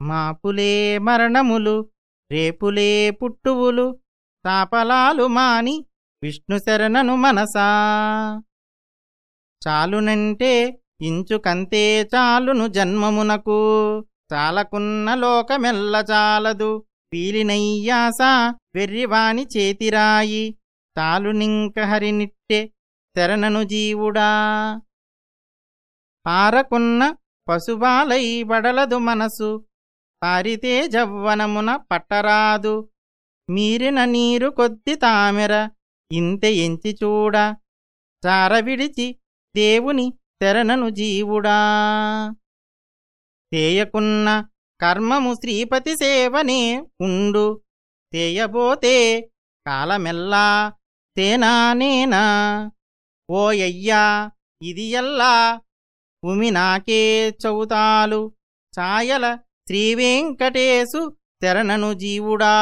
మాపులే మరణములు రేపులే పుట్టువులు తాపలాలు మాని విష్ణు శరణను మనసా. చాలునంటే ఇంచుకంతే చాలును జన్మమునకు చాలకున్న లోకమెల్ల చాలదు పీలినయ్యాస వెర్రివాని చేతిరాయి తాలునింక హరినిట్టె శరణను జీవుడా. పారకున్న పశుబాలై బడలదు మనసు పారితే జవ్వనమున పట్టరాదు. మీరిన నీరు కొద్ది తామెర ఇంతె ఎంచి చూడ. చార విడిచి దేవుని తెరనను జీవుడా. తేయకున్న కర్మము శ్రీపతి సేవనే ఉండు. తేయబోతే కాలమెల్లా తేనానేనా ఓయ్యా ఇది ఎల్లా? ఉమి నాకే చౌతాలు ఛాయల శ్రీవేంకటేశు తెరనను జీవుడా